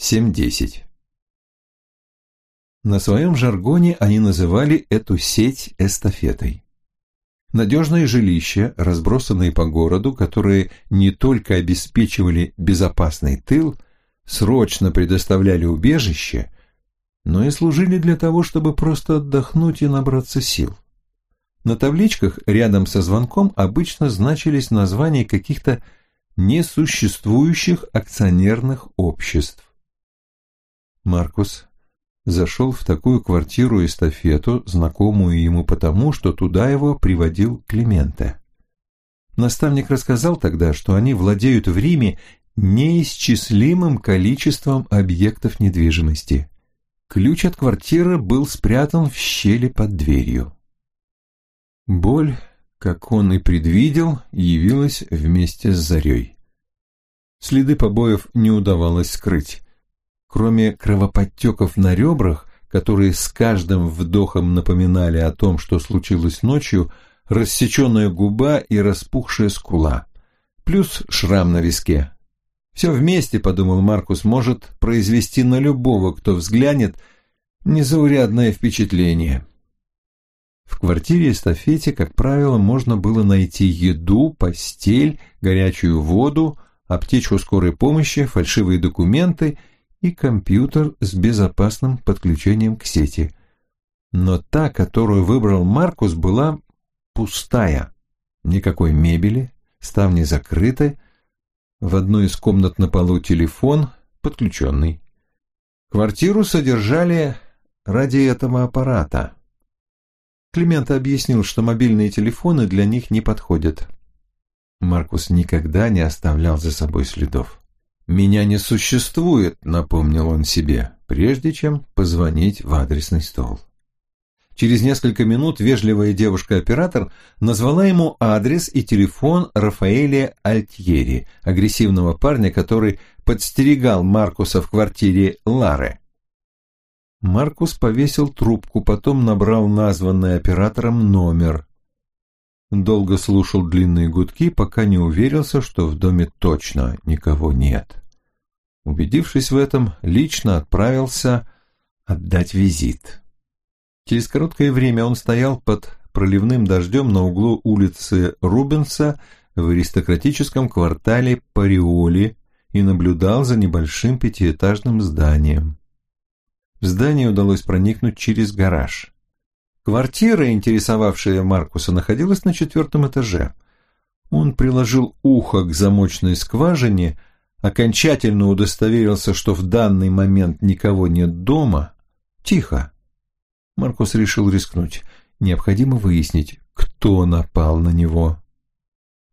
7.10 На своем жаргоне они называли эту сеть эстафетой. Надежные жилища, разбросанные по городу, которые не только обеспечивали безопасный тыл, срочно предоставляли убежище, но и служили для того, чтобы просто отдохнуть и набраться сил. На табличках рядом со звонком обычно значились названия каких-то несуществующих акционерных обществ. Маркус зашел в такую квартиру-эстафету, знакомую ему потому, что туда его приводил Клименте. Наставник рассказал тогда, что они владеют в Риме неисчислимым количеством объектов недвижимости. Ключ от квартиры был спрятан в щели под дверью. Боль, как он и предвидел, явилась вместе с зарей. Следы побоев не удавалось скрыть. Кроме кровоподтеков на ребрах, которые с каждым вдохом напоминали о том, что случилось ночью, рассеченная губа и распухшая скула. Плюс шрам на виске. Все вместе, подумал Маркус, может произвести на любого, кто взглянет, незаурядное впечатление. В квартире-эстафете, как правило, можно было найти еду, постель, горячую воду, аптечку скорой помощи, фальшивые документы и компьютер с безопасным подключением к сети. Но та, которую выбрал Маркус, была пустая. Никакой мебели, ставни закрыты, в одной из комнат на полу телефон, подключенный. Квартиру содержали ради этого аппарата. Климент объяснил, что мобильные телефоны для них не подходят. Маркус никогда не оставлял за собой следов. «Меня не существует», — напомнил он себе, прежде чем позвонить в адресный стол. Через несколько минут вежливая девушка-оператор назвала ему адрес и телефон Рафаэля Альтьери, агрессивного парня, который подстерегал Маркуса в квартире Лары. Маркус повесил трубку, потом набрал названный оператором номер. Долго слушал длинные гудки, пока не уверился, что в доме точно никого нет. Убедившись в этом, лично отправился отдать визит. Через короткое время он стоял под проливным дождем на углу улицы Рубенса в аристократическом квартале Париоли и наблюдал за небольшим пятиэтажным зданием. В здание удалось проникнуть через гараж. Квартира, интересовавшая Маркуса, находилась на четвертом этаже. Он приложил ухо к замочной скважине, окончательно удостоверился, что в данный момент никого нет дома. Тихо. Маркус решил рискнуть. Необходимо выяснить, кто напал на него.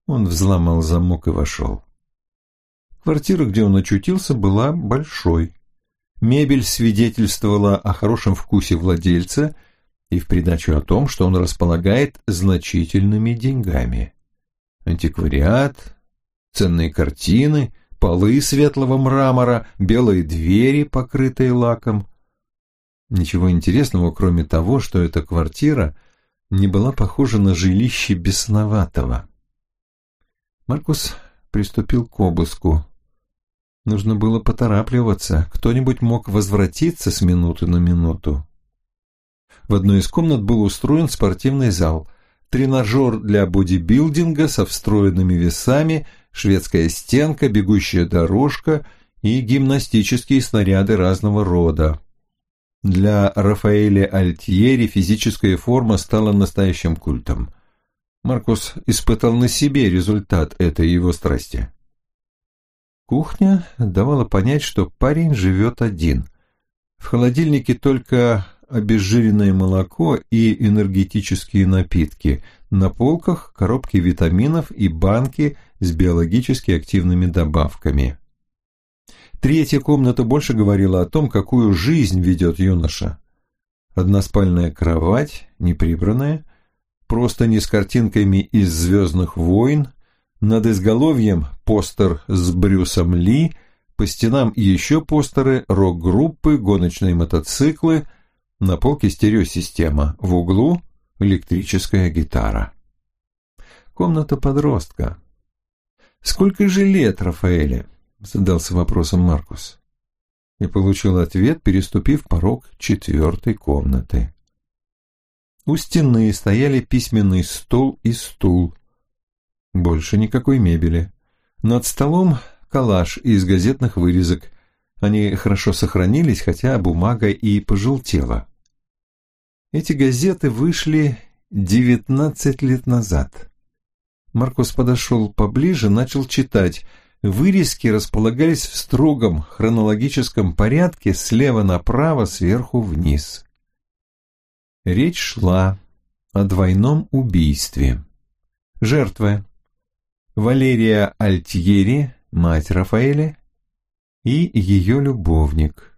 Он взломал замок и вошел. Квартира, где он очутился, была большой. Мебель свидетельствовала о хорошем вкусе владельца – и в придачу о том, что он располагает значительными деньгами. Антиквариат, ценные картины, полы светлого мрамора, белые двери, покрытые лаком. Ничего интересного, кроме того, что эта квартира не была похожа на жилище бесноватого. Маркус приступил к обыску. Нужно было поторапливаться, кто-нибудь мог возвратиться с минуты на минуту. В одной из комнат был устроен спортивный зал, тренажер для бодибилдинга со встроенными весами, шведская стенка, бегущая дорожка и гимнастические снаряды разного рода. Для Рафаэля Альтьери физическая форма стала настоящим культом. Маркус испытал на себе результат этой его страсти. Кухня давала понять, что парень живет один. В холодильнике только обезжиренное молоко и энергетические напитки, на полках коробки витаминов и банки с биологически активными добавками. Третья комната больше говорила о том, какую жизнь ведет юноша. Односпальная кровать, неприбранная, просто не с картинками из «Звездных войн», над изголовьем постер с Брюсом Ли, по стенам еще постеры, рок-группы, гоночные мотоциклы – на полке стереосистема, в углу электрическая гитара. Комната подростка. «Сколько же лет Рафаэле?» – задался вопросом Маркус. и получил ответ, переступив порог четвертой комнаты. У стены стояли письменный стол и стул. Больше никакой мебели. Над столом калаш из газетных вырезок. Они хорошо сохранились, хотя бумага и пожелтела. Эти газеты вышли девятнадцать лет назад. Маркус подошел поближе, начал читать. Вырезки располагались в строгом хронологическом порядке слева направо, сверху вниз. Речь шла о двойном убийстве. Жертвы Валерия Альтьери, мать Рафаэля, и ее любовник.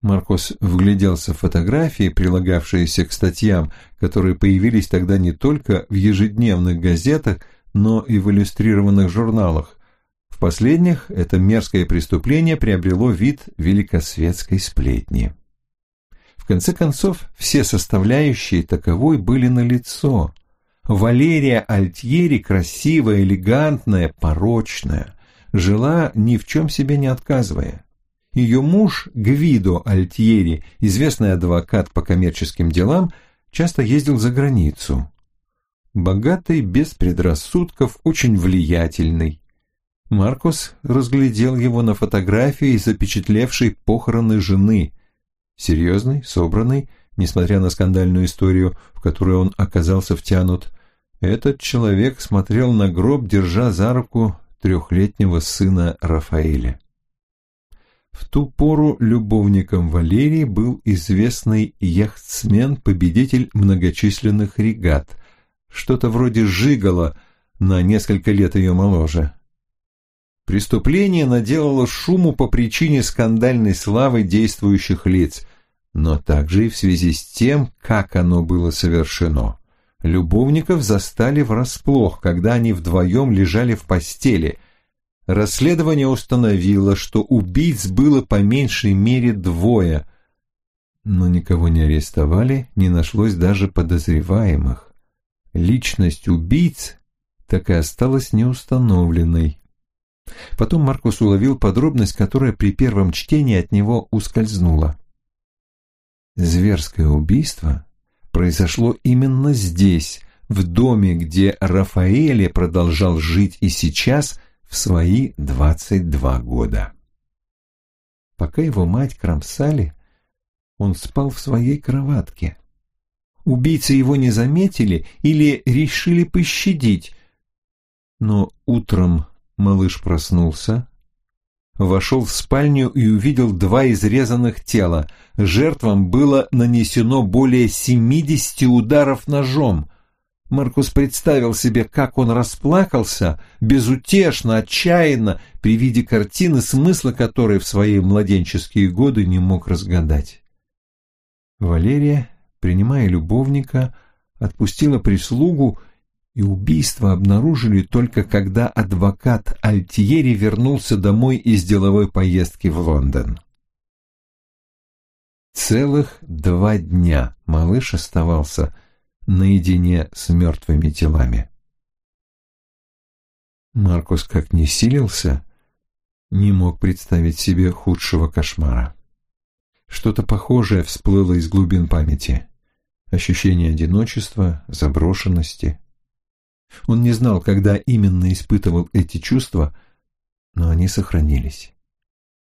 Маркос вгляделся в фотографии, прилагавшиеся к статьям, которые появились тогда не только в ежедневных газетах, но и в иллюстрированных журналах. В последних это мерзкое преступление приобрело вид великосветской сплетни. В конце концов, все составляющие таковой были налицо. Валерия Альтьери красивая, элегантная, порочная, жила ни в чем себе не отказывая. Ее муж Гвидо Альтьери, известный адвокат по коммерческим делам, часто ездил за границу. Богатый, без предрассудков, очень влиятельный. Маркус разглядел его на фотографии, запечатлевшей похороны жены. Серьезный, собранный, несмотря на скандальную историю, в которую он оказался втянут, этот человек смотрел на гроб, держа за руку трехлетнего сына Рафаэля. В ту пору любовником Валерии был известный яхтсмен, победитель многочисленных регат, что-то вроде Жигала, на несколько лет ее моложе. Преступление наделало шуму по причине скандальной славы действующих лиц, но также и в связи с тем, как оно было совершено. Любовников застали врасплох, когда они вдвоем лежали в постели – Расследование установило, что убийц было по меньшей мере двое, но никого не арестовали, не нашлось даже подозреваемых. Личность убийц так и осталась неустановленной. Потом Маркус уловил подробность, которая при первом чтении от него ускользнула. Зверское убийство произошло именно здесь, в доме, где Рафаэле продолжал жить и сейчас – в свои 22 года. Пока его мать кромсали, он спал в своей кроватке. Убийцы его не заметили или решили пощадить. Но утром малыш проснулся, вошел в спальню и увидел два изрезанных тела. Жертвам было нанесено более 70 ударов ножом. Маркус представил себе, как он расплакался, безутешно, отчаянно, при виде картины, смысла которой в свои младенческие годы не мог разгадать. Валерия, принимая любовника, отпустила прислугу, и убийство обнаружили только когда адвокат Альтьери вернулся домой из деловой поездки в Лондон. Целых два дня малыш оставался наедине с мертвыми телами. Маркус как не силился, не мог представить себе худшего кошмара. Что-то похожее всплыло из глубин памяти. Ощущение одиночества, заброшенности. Он не знал, когда именно испытывал эти чувства, но они сохранились.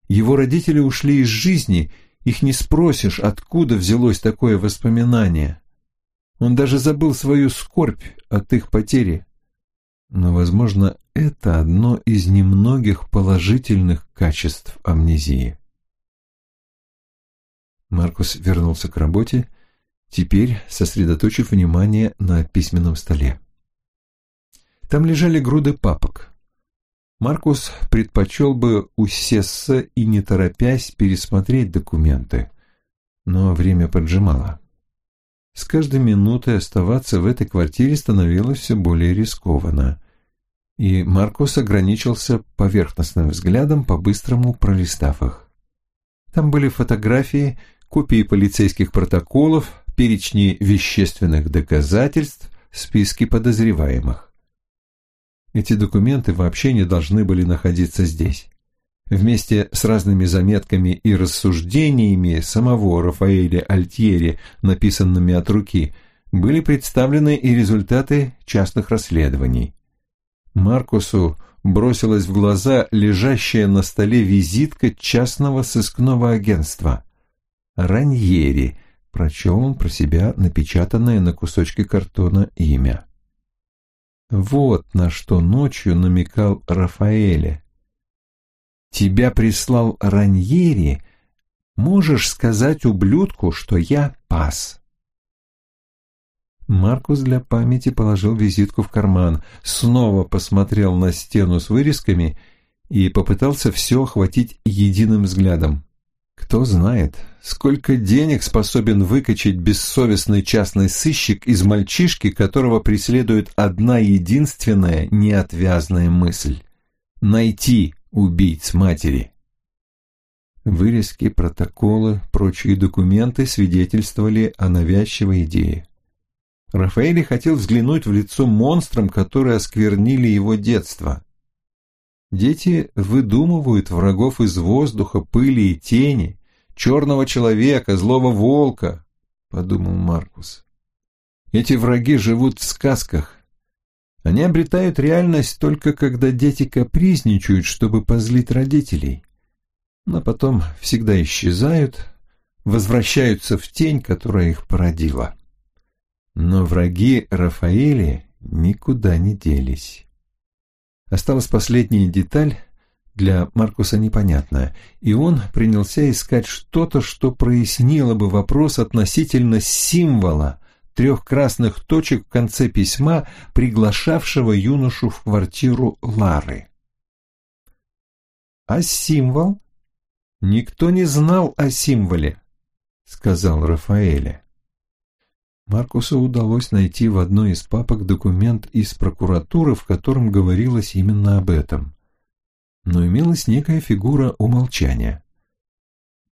Его родители ушли из жизни, их не спросишь, откуда взялось такое воспоминание. Он даже забыл свою скорбь от их потери. Но, возможно, это одно из немногих положительных качеств амнезии. Маркус вернулся к работе, теперь сосредоточив внимание на письменном столе. Там лежали груды папок. Маркус предпочел бы усесться и, не торопясь, пересмотреть документы, но время поджимало. С каждой минутой оставаться в этой квартире становилось все более рискованно. И Маркус ограничился поверхностным взглядом, по-быстрому пролистав их. Там были фотографии, копии полицейских протоколов, перечни вещественных доказательств, списки подозреваемых. Эти документы вообще не должны были находиться здесь. Вместе с разными заметками и рассуждениями самого Рафаэля Альтьери, написанными от руки, были представлены и результаты частных расследований. Маркусу бросилась в глаза лежащая на столе визитка частного сыскного агентства. «Раньери», — прочел он про себя напечатанное на кусочке картона имя. Вот на что ночью намекал Рафаэле. «Тебя прислал Раньери, можешь сказать ублюдку, что я пас». Маркус для памяти положил визитку в карман, снова посмотрел на стену с вырезками и попытался все охватить единым взглядом. Кто знает, сколько денег способен выкачать бессовестный частный сыщик из мальчишки, которого преследует одна единственная неотвязная мысль — найти убийц матери. Вырезки, протоколы, прочие документы свидетельствовали о навязчивой идее. Рафаэль хотел взглянуть в лицо монстрам, которые осквернили его детство. Дети выдумывают врагов из воздуха, пыли и тени, черного человека, злого волка, — подумал Маркус. Эти враги живут в сказках. Они обретают реальность только когда дети капризничают, чтобы позлить родителей. Но потом всегда исчезают, возвращаются в тень, которая их породила. Но враги Рафаэли никуда не делись. Осталась последняя деталь, для Маркуса непонятная, и он принялся искать что-то, что прояснило бы вопрос относительно символа трех красных точек в конце письма, приглашавшего юношу в квартиру Лары. «А символ?» «Никто не знал о символе», — сказал Рафаэля. Маркусу удалось найти в одной из папок документ из прокуратуры, в котором говорилось именно об этом. Но имелась некая фигура умолчания.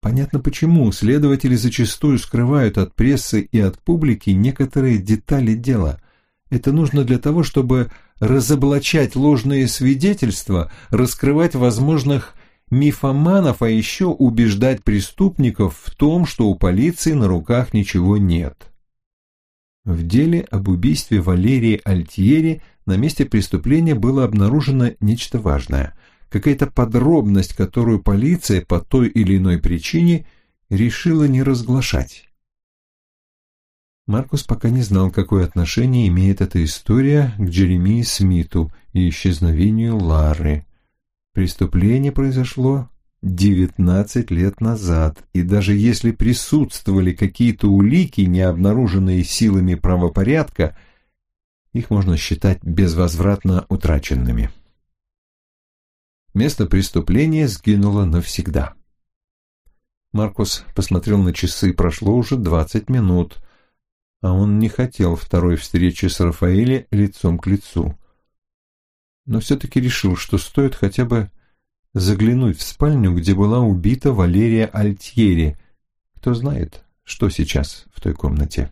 Понятно почему следователи зачастую скрывают от прессы и от публики некоторые детали дела. Это нужно для того, чтобы разоблачать ложные свидетельства, раскрывать возможных мифоманов, а еще убеждать преступников в том, что у полиции на руках ничего нет. В деле об убийстве Валерии Альтьери на месте преступления было обнаружено нечто важное, какая-то подробность, которую полиция по той или иной причине решила не разглашать. Маркус пока не знал, какое отношение имеет эта история к Джеремии Смиту и исчезновению Лары. Преступление произошло Девятнадцать лет назад, и даже если присутствовали какие-то улики, не обнаруженные силами правопорядка, их можно считать безвозвратно утраченными. Место преступления сгинуло навсегда. Маркус посмотрел на часы, прошло уже двадцать минут, а он не хотел второй встречи с Рафаэлем лицом к лицу. Но все-таки решил, что стоит хотя бы заглянуть в спальню, где была убита Валерия Альтьери. Кто знает, что сейчас в той комнате.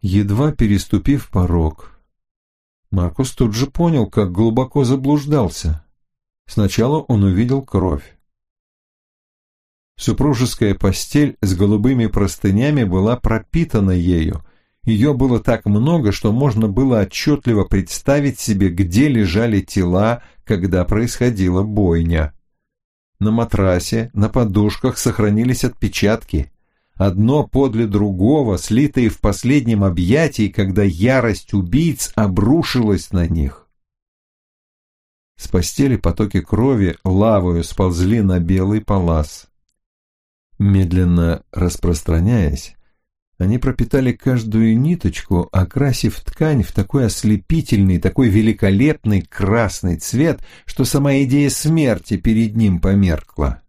Едва переступив порог, Маркус тут же понял, как глубоко заблуждался. Сначала он увидел кровь. Супружеская постель с голубыми простынями была пропитана ею, ее было так много, что можно было отчетливо представить себе, где лежали тела, когда происходила бойня. На матрасе, на подушках сохранились отпечатки. Одно подле другого, слитые в последнем объятии, когда ярость убийц обрушилась на них. С постели потоки крови лавою сползли на белый палас. Медленно распространяясь, они пропитали каждую ниточку, окрасив ткань в такой ослепительный, такой великолепный красный цвет, что сама идея смерти перед ним померкла.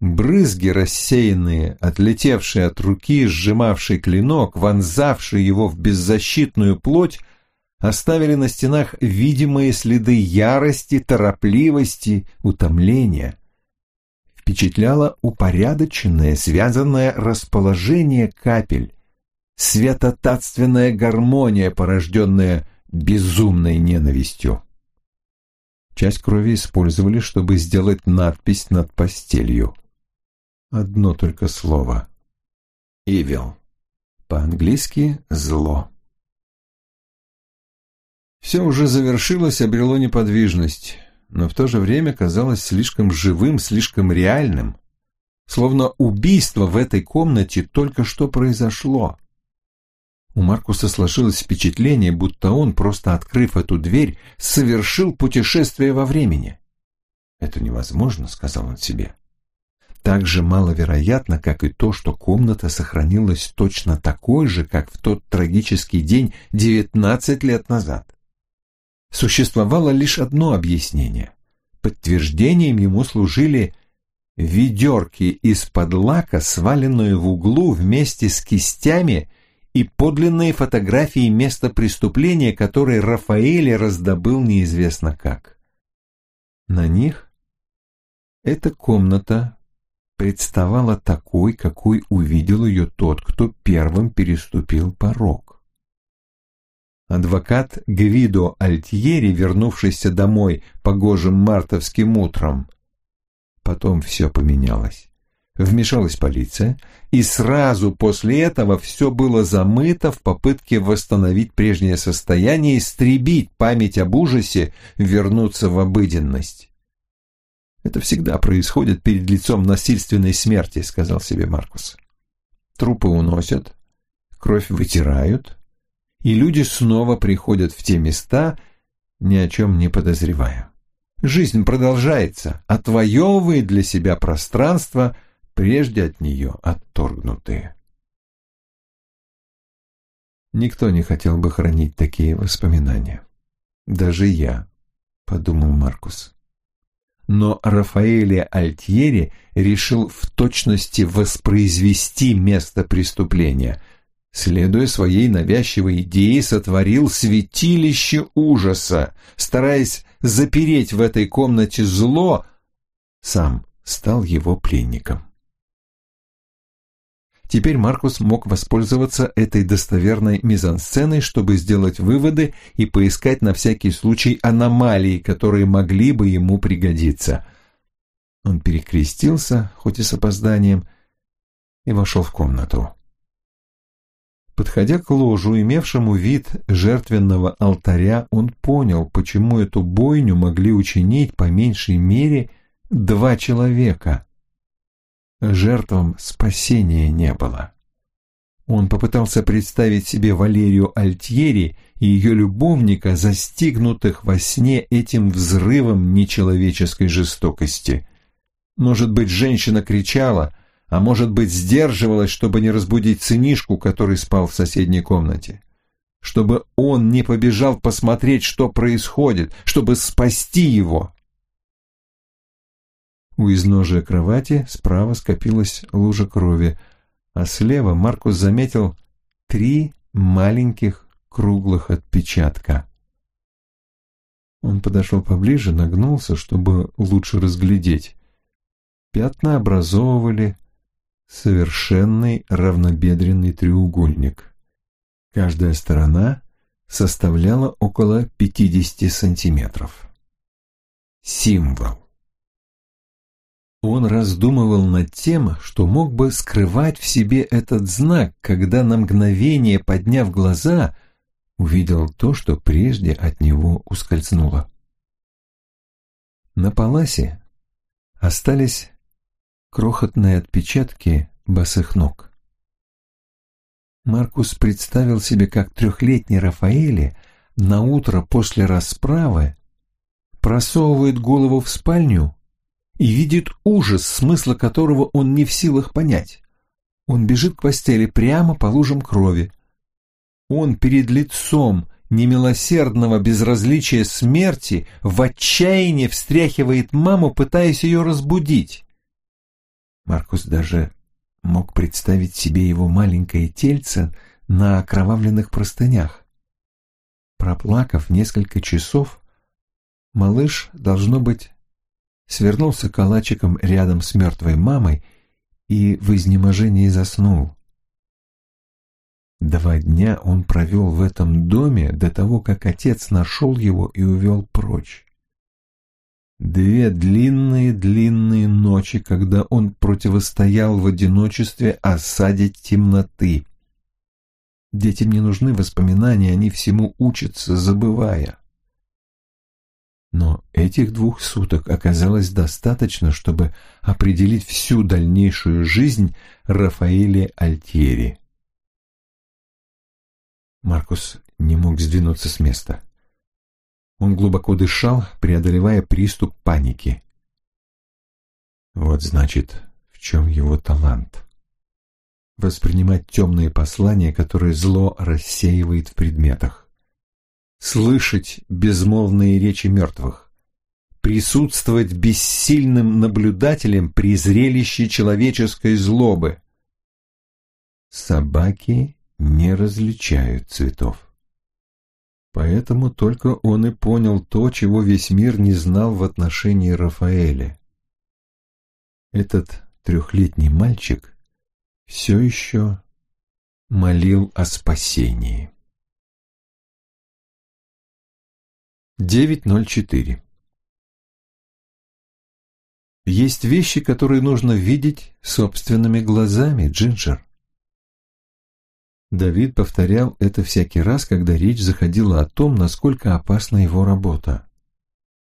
Брызги рассеянные, отлетевшие от руки, сжимавший клинок, вонзавший его в беззащитную плоть, оставили на стенах видимые следы ярости, торопливости, утомления впечатляло упорядоченное, связанное расположение капель, светотатственная гармония, порожденная безумной ненавистью. Часть крови использовали, чтобы сделать надпись над постелью. Одно только слово. «Evil». По-английски «зло». Все уже завершилось, обрело неподвижность, но в то же время казалось слишком живым, слишком реальным. Словно убийство в этой комнате только что произошло. У Маркуса сложилось впечатление, будто он, просто открыв эту дверь, совершил путешествие во времени. «Это невозможно», — сказал он себе. Так же маловероятно, как и то, что комната сохранилась точно такой же, как в тот трагический день девятнадцать лет назад. Существовало лишь одно объяснение. Подтверждением ему служили ведерки из-под лака, сваленные в углу вместе с кистями и подлинные фотографии места преступления, которые Рафаэль раздобыл неизвестно как. На них эта комната представала такой, какой увидел ее тот, кто первым переступил порог. Адвокат Гвидо Альтьери, вернувшийся домой погожим мартовским утром. Потом все поменялось. Вмешалась полиция, и сразу после этого все было замыто в попытке восстановить прежнее состояние, истребить память об ужасе, вернуться в обыденность. «Это всегда происходит перед лицом насильственной смерти», — сказал себе Маркус. «Трупы уносят, кровь вытирают, и люди снова приходят в те места, ни о чем не подозревая. Жизнь продолжается, отвоевывает для себя пространство — прежде от нее отторгнутые. Никто не хотел бы хранить такие воспоминания. Даже я, подумал Маркус. Но Рафаэле Альтьери решил в точности воспроизвести место преступления. Следуя своей навязчивой идее, сотворил святилище ужаса, стараясь запереть в этой комнате зло, сам стал его пленником. Теперь Маркус мог воспользоваться этой достоверной мизансценой, чтобы сделать выводы и поискать на всякий случай аномалии, которые могли бы ему пригодиться. Он перекрестился, хоть и с опозданием, и вошел в комнату. Подходя к ложу, имевшему вид жертвенного алтаря, он понял, почему эту бойню могли учинить по меньшей мере два человека жертвам спасения не было. Он попытался представить себе Валерию Альтьери и ее любовника, застигнутых во сне этим взрывом нечеловеческой жестокости. Может быть, женщина кричала, а может быть, сдерживалась, чтобы не разбудить сынишку, который спал в соседней комнате. Чтобы он не побежал посмотреть, что происходит, чтобы спасти его. У изножия кровати справа скопилась лужа крови, а слева Маркус заметил три маленьких круглых отпечатка. Он подошел поближе, нагнулся, чтобы лучше разглядеть. Пятна образовывали совершенный равнобедренный треугольник. Каждая сторона составляла около 50 сантиметров. Символ. Он раздумывал над тем, что мог бы скрывать в себе этот знак, когда на мгновение, подняв глаза, увидел то, что прежде от него ускользнуло. На паласе остались крохотные отпечатки босых ног. Маркус представил себе, как трехлетний Рафаэле на утро после расправы просовывает голову в спальню и видит ужас, смысла которого он не в силах понять. Он бежит к постели прямо по лужам крови. Он перед лицом немилосердного безразличия смерти в отчаянии встряхивает маму, пытаясь ее разбудить. Маркус даже мог представить себе его маленькое тельце на окровавленных простынях. Проплакав несколько часов, малыш, должно быть, свернулся калачиком рядом с мертвой мамой и в изнеможении заснул. Два дня он провел в этом доме до того, как отец нашел его и увел прочь. Две длинные-длинные ночи, когда он противостоял в одиночестве осаде темноты. Детям не нужны воспоминания, они всему учатся, забывая. Но этих двух суток оказалось достаточно, чтобы определить всю дальнейшую жизнь Рафаэля Альтьери. Маркус не мог сдвинуться с места. Он глубоко дышал, преодолевая приступ паники. Вот значит, в чем его талант. Воспринимать темные послания, которые зло рассеивает в предметах. Слышать безмолвные речи мертвых. Присутствовать бессильным наблюдателем при зрелище человеческой злобы. Собаки не различают цветов. Поэтому только он и понял то, чего весь мир не знал в отношении Рафаэля. Этот трехлетний мальчик все еще молил о спасении. 9.04 Есть вещи, которые нужно видеть собственными глазами, Джинджер. Давид повторял это всякий раз, когда речь заходила о том, насколько опасна его работа.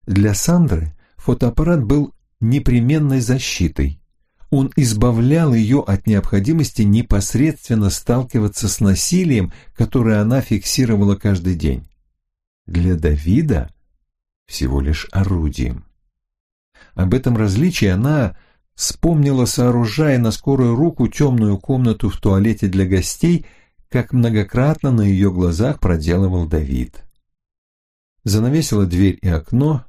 Для Сандры фотоаппарат был непременной защитой. Он избавлял ее от необходимости непосредственно сталкиваться с насилием, которое она фиксировала каждый день. Для Давида всего лишь орудием. Об этом различии она вспомнила, сооружая на скорую руку темную комнату в туалете для гостей – как многократно на ее глазах проделывал Давид. Занавесила дверь и окно,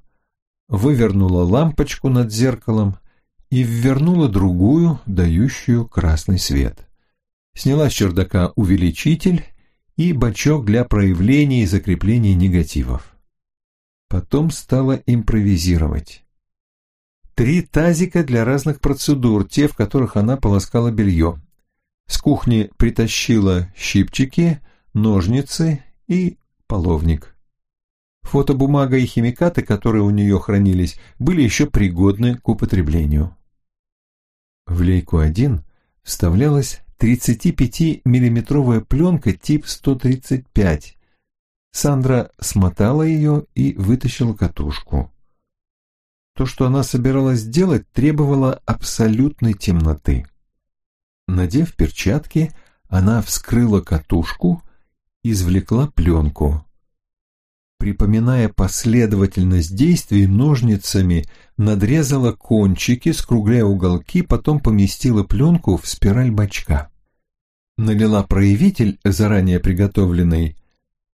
вывернула лампочку над зеркалом и ввернула другую, дающую красный свет. Сняла с чердака увеличитель и бачок для проявления и закрепления негативов. Потом стала импровизировать. Три тазика для разных процедур, те, в которых она полоскала белье. С кухни притащила щипчики, ножницы и половник. Фотобумага и химикаты, которые у нее хранились, были еще пригодны к употреблению. В лейку-1 вставлялась 35-миллиметровая пленка тип 135. Сандра смотала ее и вытащила катушку. То, что она собиралась сделать, требовало абсолютной темноты. Надев перчатки, она вскрыла катушку, извлекла пленку. Припоминая последовательность действий, ножницами надрезала кончики, скругляя уголки, потом поместила пленку в спираль бачка. Налила проявитель, заранее приготовленный,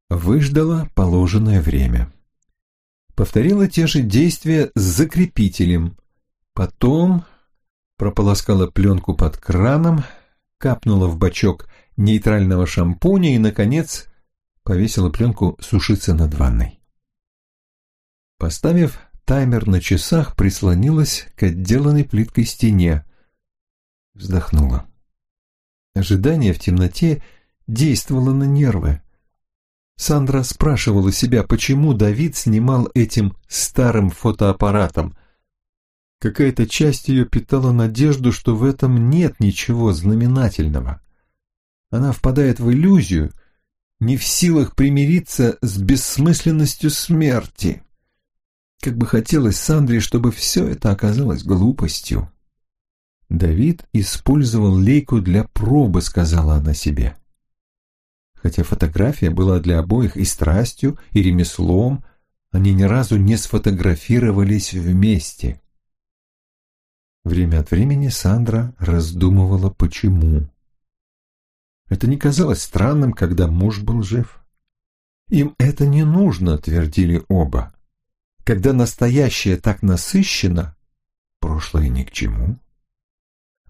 выждала положенное время. Повторила те же действия с закрепителем, потом прополоскала пленку под краном, капнула в бачок нейтрального шампуня и, наконец, повесила пленку сушиться над ванной. Поставив таймер на часах, прислонилась к отделанной плиткой стене. Вздохнула. Ожидание в темноте действовало на нервы. Сандра спрашивала себя, почему Давид снимал этим старым фотоаппаратом – Какая-то часть ее питала надежду, что в этом нет ничего знаменательного. Она впадает в иллюзию, не в силах примириться с бессмысленностью смерти. Как бы хотелось Сандре, чтобы все это оказалось глупостью. Давид использовал лейку для пробы, сказала она себе. Хотя фотография была для обоих и страстью, и ремеслом, они ни разу не сфотографировались вместе. Время от времени Сандра раздумывала, почему. Это не казалось странным, когда муж был жив. Им это не нужно, твердили оба. Когда настоящее так насыщено, прошлое ни к чему.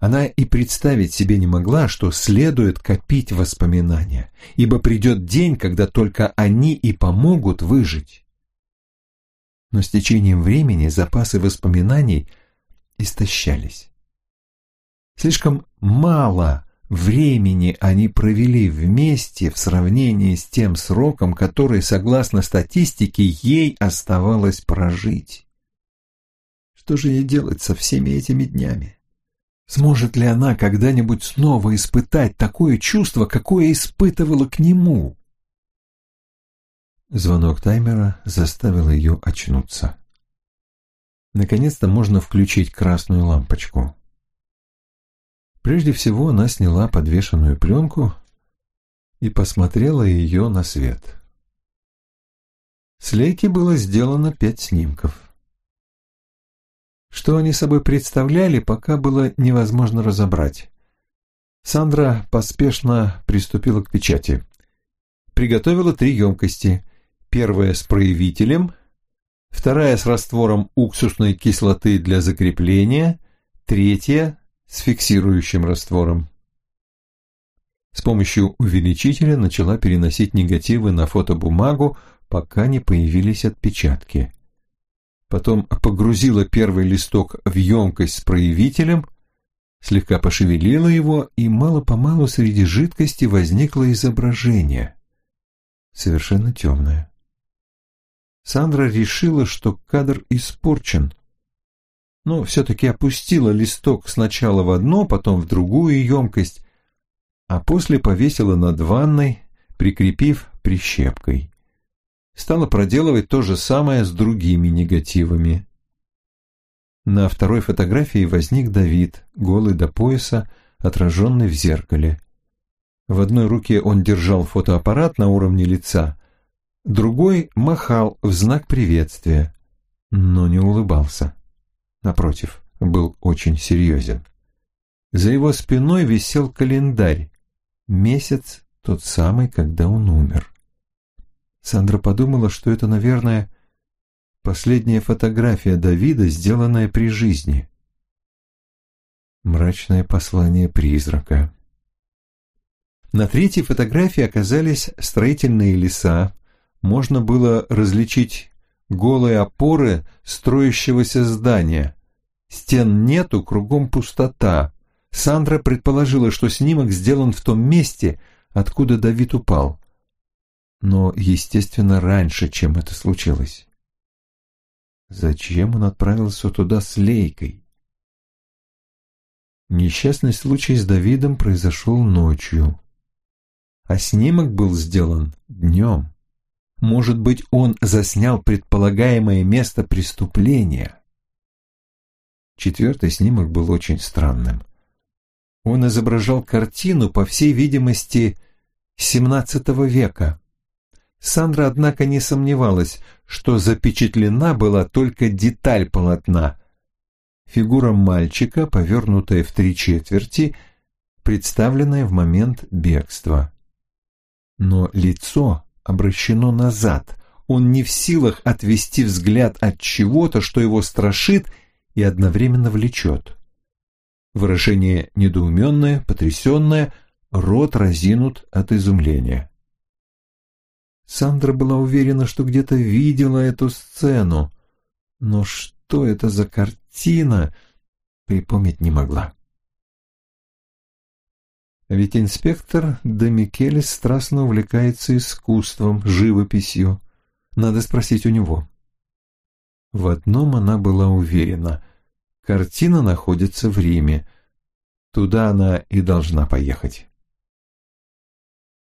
Она и представить себе не могла, что следует копить воспоминания, ибо придет день, когда только они и помогут выжить. Но с течением времени запасы воспоминаний истощались. Слишком мало времени они провели вместе в сравнении с тем сроком, который, согласно статистике, ей оставалось прожить. Что же ей делать со всеми этими днями? Сможет ли она когда-нибудь снова испытать такое чувство, какое испытывала к нему? Звонок таймера заставил ее очнуться. Наконец-то можно включить красную лампочку. Прежде всего она сняла подвешенную пленку и посмотрела ее на свет. С Лейки было сделано пять снимков. Что они собой представляли, пока было невозможно разобрать. Сандра поспешно приступила к печати. Приготовила три емкости. Первая с проявителем, вторая с раствором уксусной кислоты для закрепления, третья с фиксирующим раствором. С помощью увеличителя начала переносить негативы на фотобумагу, пока не появились отпечатки. Потом погрузила первый листок в емкость с проявителем, слегка пошевелила его, и мало-помалу среди жидкости возникло изображение. Совершенно темное. Сандра решила, что кадр испорчен, но все-таки опустила листок сначала в одно, потом в другую емкость, а после повесила над ванной, прикрепив прищепкой. Стала проделывать то же самое с другими негативами. На второй фотографии возник Давид, голый до пояса, отраженный в зеркале. В одной руке он держал фотоаппарат на уровне лица, другой махал в знак приветствия, но не улыбался. Напротив, был очень серьезен. За его спиной висел календарь, месяц тот самый, когда он умер. Сандра подумала, что это, наверное, последняя фотография Давида, сделанная при жизни. Мрачное послание призрака. На третьей фотографии оказались строительные леса, можно было различить голые опоры строящегося здания. Стен нету, кругом пустота. Сандра предположила, что снимок сделан в том месте, откуда Давид упал. Но, естественно, раньше, чем это случилось. Зачем он отправился туда с Лейкой? Несчастный случай с Давидом произошел ночью, а снимок был сделан днем. Может быть, он заснял предполагаемое место преступления. Четвертый снимок был очень странным. Он изображал картину, по всей видимости, XVII века. Сандра, однако, не сомневалась, что запечатлена была только деталь полотна. Фигура мальчика, повернутая в три четверти, представленная в момент бегства. Но лицо обращено назад. Он не в силах отвести взгляд от чего-то, что его страшит и одновременно влечет. Выражение недоуменное, потрясенное, рот разинут от изумления. Сандра была уверена, что где-то видела эту сцену, но что это за картина, припомнить не могла. Ведь инспектор Домикелес страстно увлекается искусством, живописью. Надо спросить у него. В одном она была уверена. Картина находится в Риме. Туда она и должна поехать.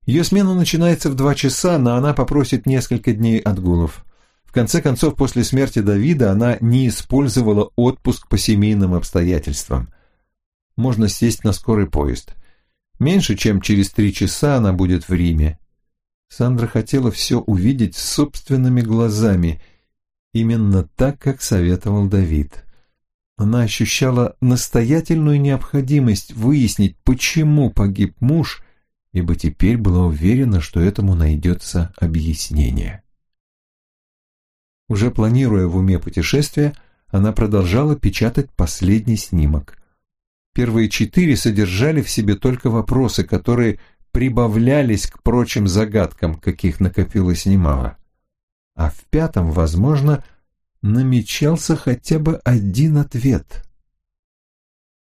Ее смена начинается в два часа, но она попросит несколько дней отгулов. В конце концов, после смерти Давида она не использовала отпуск по семейным обстоятельствам. Можно сесть на скорый поезд. Меньше чем через три часа она будет в Риме. Сандра хотела все увидеть собственными глазами, именно так, как советовал Давид. Она ощущала настоятельную необходимость выяснить, почему погиб муж, ибо теперь была уверена, что этому найдется объяснение. Уже планируя в уме путешествие, она продолжала печатать последний снимок. Первые четыре содержали в себе только вопросы, которые прибавлялись к прочим загадкам, каких накопилось немало. А в пятом, возможно, намечался хотя бы один ответ.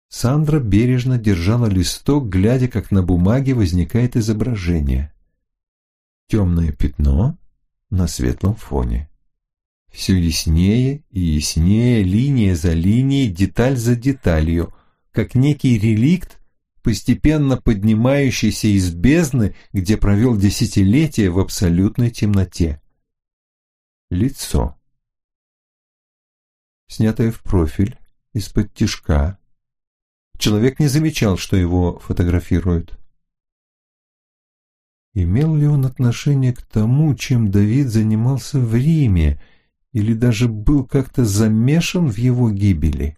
Сандра бережно держала листок, глядя, как на бумаге возникает изображение. Темное пятно на светлом фоне. Все яснее и яснее, линия за линией, деталь за деталью, как некий реликт, постепенно поднимающийся из бездны, где провел десятилетия в абсолютной темноте. Лицо. Снятое в профиль, из-под тишка. Человек не замечал, что его фотографируют. Имел ли он отношение к тому, чем Давид занимался в Риме, или даже был как-то замешан в его гибели?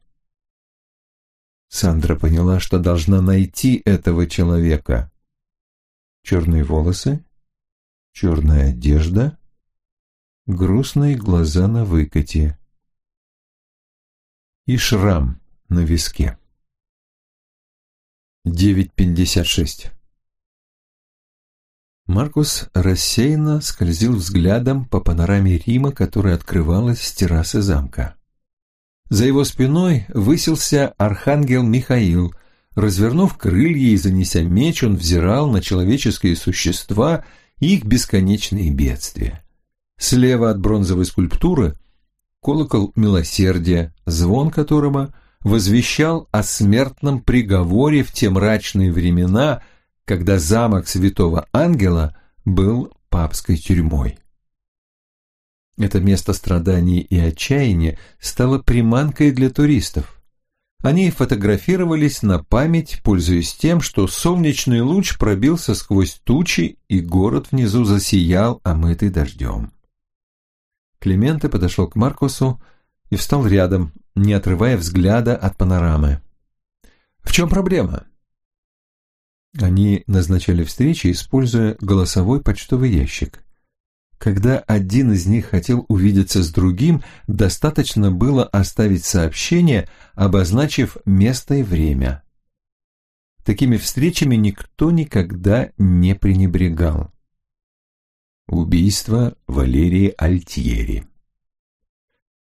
Сандра поняла, что должна найти этого человека. Черные волосы, черная одежда, грустные глаза на выкате и шрам на виске. 9.56 Маркус рассеянно скользил взглядом по панораме Рима, которая открывалась с террасы замка. За его спиной высился архангел Михаил. Развернув крылья и занеся меч, он взирал на человеческие существа и их бесконечные бедствия. Слева от бронзовой скульптуры колокол милосердия, звон которого возвещал о смертном приговоре в те мрачные времена, когда замок святого ангела был папской тюрьмой. Это место страданий и отчаяния стало приманкой для туристов. Они фотографировались на память, пользуясь тем, что солнечный луч пробился сквозь тучи, и город внизу засиял, омытый дождем. Клименте подошел к Маркусу и встал рядом, не отрывая взгляда от панорамы. «В чем проблема?» Они назначали встречи, используя голосовой почтовый ящик. Когда один из них хотел увидеться с другим, достаточно было оставить сообщение, обозначив место и время. Такими встречами никто никогда не пренебрегал. Убийство Валерии Альтьери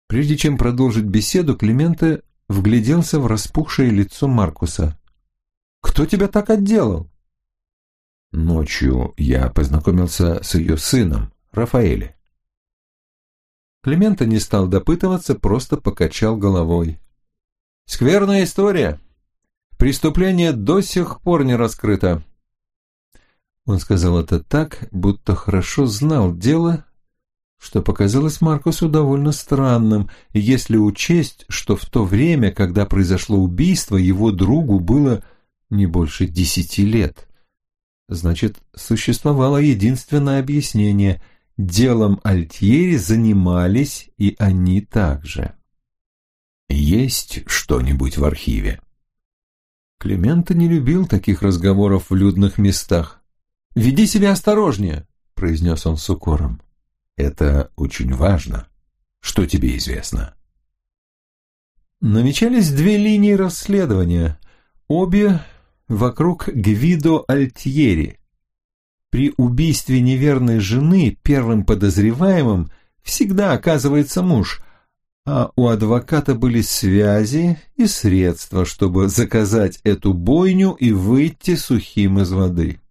Прежде чем продолжить беседу, Клименте вгляделся в распухшее лицо Маркуса. «Кто тебя так отделал?» Ночью я познакомился с ее сыном, Рафаэле. Климента не стал допытываться, просто покачал головой. «Скверная история. Преступление до сих пор не раскрыто». Он сказал это так, будто хорошо знал дело, что показалось Маркусу довольно странным, если учесть, что в то время, когда произошло убийство, его другу было не больше десяти лет. Значит, существовало единственное объяснение – Делом Альтьери занимались и они также. «Есть что-нибудь в архиве?» Климента не любил таких разговоров в людных местах. «Веди себя осторожнее», — произнес он с укором. «Это очень важно. Что тебе известно?» Намечались две линии расследования, обе вокруг Гвидо Альтьери, при убийстве неверной жены первым подозреваемым всегда оказывается муж, а у адвоката были связи и средства, чтобы заказать эту бойню и выйти сухим из воды.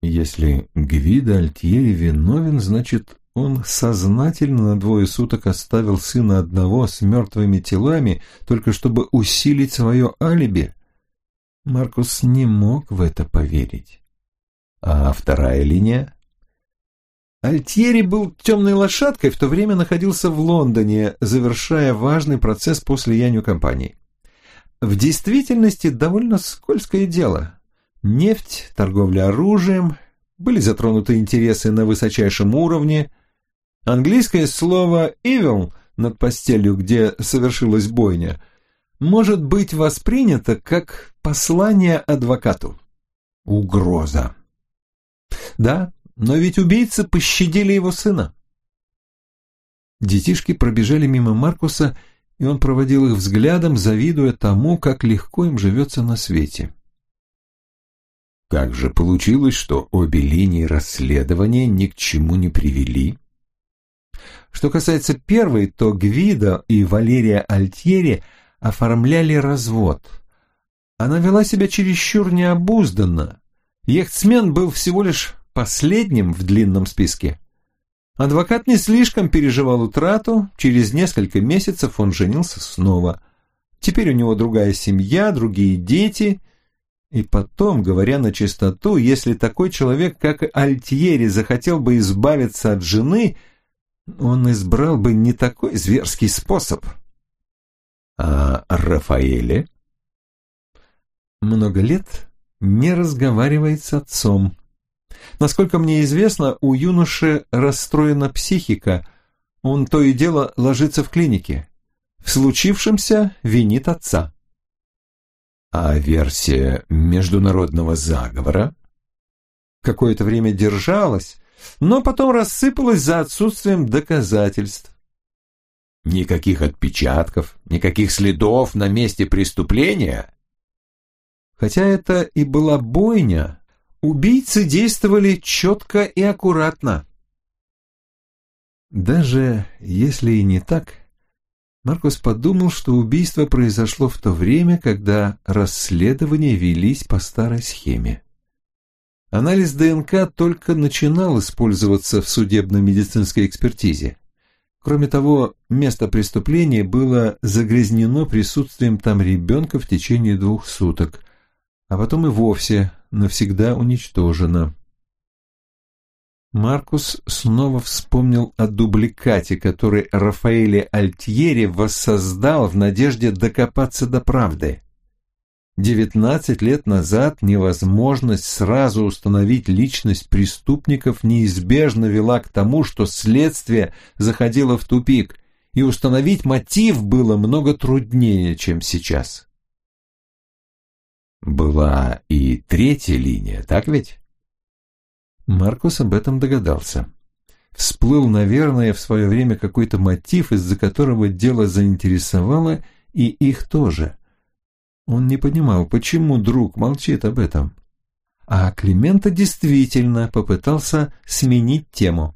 Если Гвида Альтьери виновен, значит, он сознательно на двое суток оставил сына одного с мертвыми телами, только чтобы усилить свое алиби. Маркус не мог в это поверить. А вторая линия? Альтьери был темной лошадкой, в то время находился в Лондоне, завершая важный процесс после слиянию компании. В действительности довольно скользкое дело. Нефть, торговля оружием, были затронуты интересы на высочайшем уровне. Английское слово «evil» над постелью, где совершилась бойня, может быть воспринято как послание адвокату. Угроза. Да, но ведь убийцы пощадили его сына. Детишки пробежали мимо Маркуса, и он проводил их взглядом, завидуя тому, как легко им живется на свете. Как же получилось, что обе линии расследования ни к чему не привели? Что касается первой, то Гвида и Валерия Альтьери оформляли развод. Она вела себя чересчур необузданно. Яхтсмен был всего лишь последним в длинном списке. Адвокат не слишком переживал утрату, через несколько месяцев он женился снова. Теперь у него другая семья, другие дети. И потом, говоря на чистоту, если такой человек, как Альтьери, захотел бы избавиться от жены, он избрал бы не такой зверский способ. А Рафаэле? Много лет не разговаривает с отцом. Насколько мне известно, у юноши расстроена психика, он то и дело ложится в клинике. В случившемся винит отца. А версия международного заговора? Какое-то время держалась, но потом рассыпалась за отсутствием доказательств. Никаких отпечатков, никаких следов на месте преступления? Хотя это и была бойня, убийцы действовали четко и аккуратно. Даже если и не так, Маркус подумал, что убийство произошло в то время, когда расследования велись по старой схеме. Анализ ДНК только начинал использоваться в судебно-медицинской экспертизе. Кроме того, место преступления было загрязнено присутствием там ребенка в течение двух суток, а потом и вовсе навсегда уничтожено. Маркус снова вспомнил о дубликате, который Рафаэле Альтьери воссоздал в надежде докопаться до правды. Девятнадцать лет назад невозможность сразу установить личность преступников неизбежно вела к тому, что следствие заходило в тупик, и установить мотив было много труднее, чем сейчас. Была и третья линия, так ведь? Маркус об этом догадался. Всплыл, наверное, в свое время какой-то мотив, из-за которого дело заинтересовало и их тоже. Он не понимал, почему друг молчит об этом. А Климента действительно попытался сменить тему.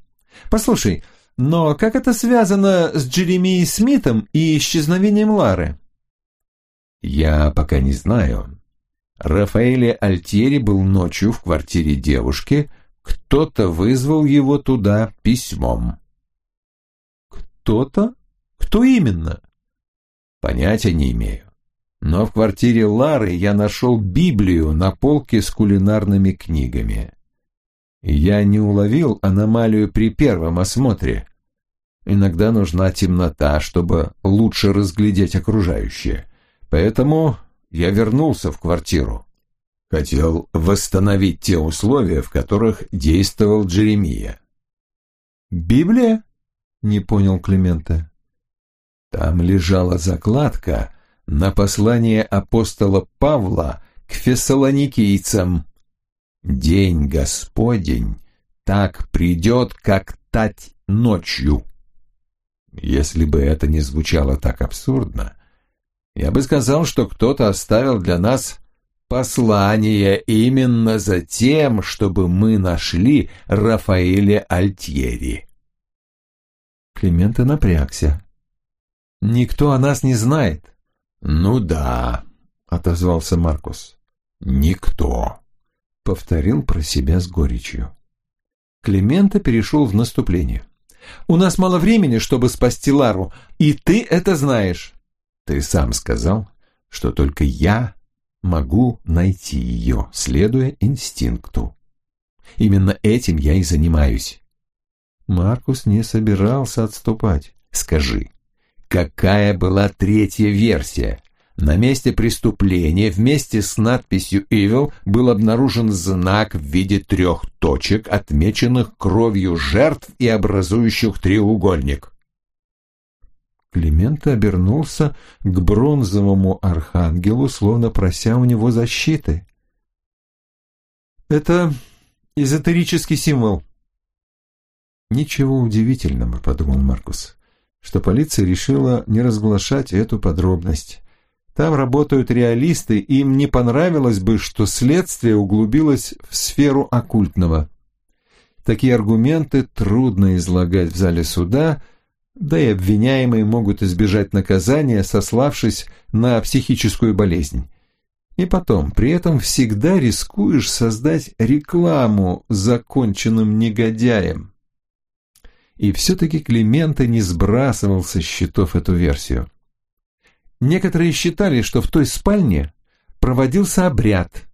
«Послушай, но как это связано с Джеремией Смитом и исчезновением Лары?» «Я пока не знаю. Рафаэле Альтьери был ночью в квартире девушки, кто-то вызвал его туда письмом». «Кто-то? Кто именно?» «Понятия не имею. Но в квартире Лары я нашел Библию на полке с кулинарными книгами. Я не уловил аномалию при первом осмотре. Иногда нужна темнота, чтобы лучше разглядеть окружающее. Поэтому я вернулся в квартиру. Хотел восстановить те условия, в которых действовал Джеремия. «Библия?» — не понял Климента. Там лежала закладка, на послание апостола Павла к фессалоникийцам. «День Господень так придет, как тать ночью». Если бы это не звучало так абсурдно, я бы сказал, что кто-то оставил для нас послание именно за тем, чтобы мы нашли Рафаэля Альтьери. Климента напрягся. «Никто о нас не знает. «Ну да», — отозвался Маркус. «Никто», — повторил про себя с горечью. Климента перешел в наступление. «У нас мало времени, чтобы спасти Лару, и ты это знаешь». «Ты сам сказал, что только я могу найти ее, следуя инстинкту. Именно этим я и занимаюсь». Маркус не собирался отступать. «Скажи, Какая была третья версия? На месте преступления вместе с надписью «Evil» был обнаружен знак в виде трех точек, отмеченных кровью жертв и образующих треугольник. Климент обернулся к бронзовому архангелу, словно прося у него защиты. «Это эзотерический символ». «Ничего удивительного», — подумал Маркус что полиция решила не разглашать эту подробность. Там работают реалисты, и им не понравилось бы, что следствие углубилось в сферу оккультного. Такие аргументы трудно излагать в зале суда, да и обвиняемые могут избежать наказания, сославшись на психическую болезнь. И потом, при этом всегда рискуешь создать рекламу законченным негодяем. И все-таки Клименте не сбрасывал со счетов эту версию. Некоторые считали, что в той спальне проводился обряд.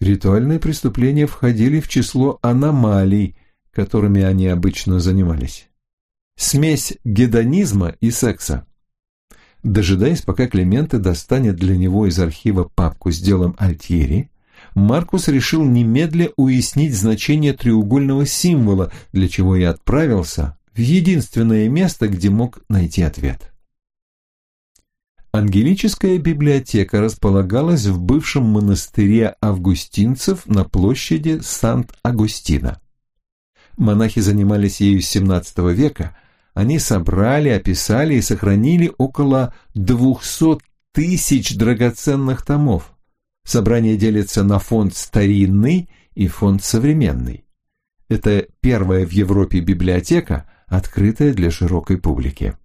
Ритуальные преступления входили в число аномалий, которыми они обычно занимались. Смесь гедонизма и секса. Дожидаясь, пока Клименте достанет для него из архива папку с делом Альтьери, Маркус решил немедля уяснить значение треугольного символа, для чего и отправился в единственное место, где мог найти ответ. Ангелическая библиотека располагалась в бывшем монастыре августинцев на площади Сант-Агустина. Монахи занимались ею с XVII века, они собрали, описали и сохранили около двухсот тысяч драгоценных томов. Собрание делится на фонд старинный и фонд современный. Это первая в Европе библиотека, открытая для широкой публики.